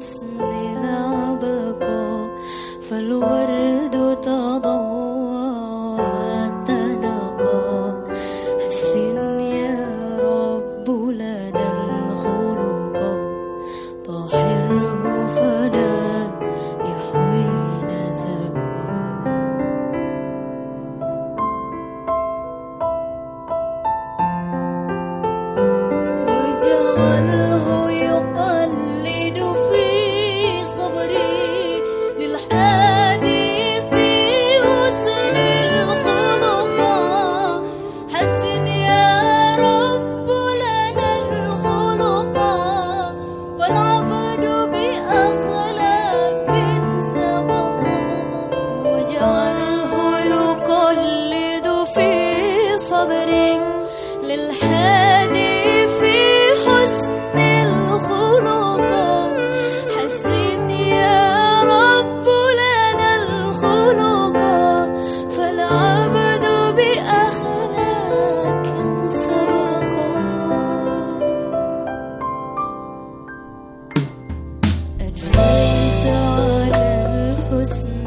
حسننا بقى فالورد تضوى تنقى حسن يا رب لنا الخلق طهره فلا يحوي زكاة. واجعله صبر للحادي في حسن الخلق. حسن يا رب لنا الخلق. فالعبد بأخلاق سبق. أجريت على الحسن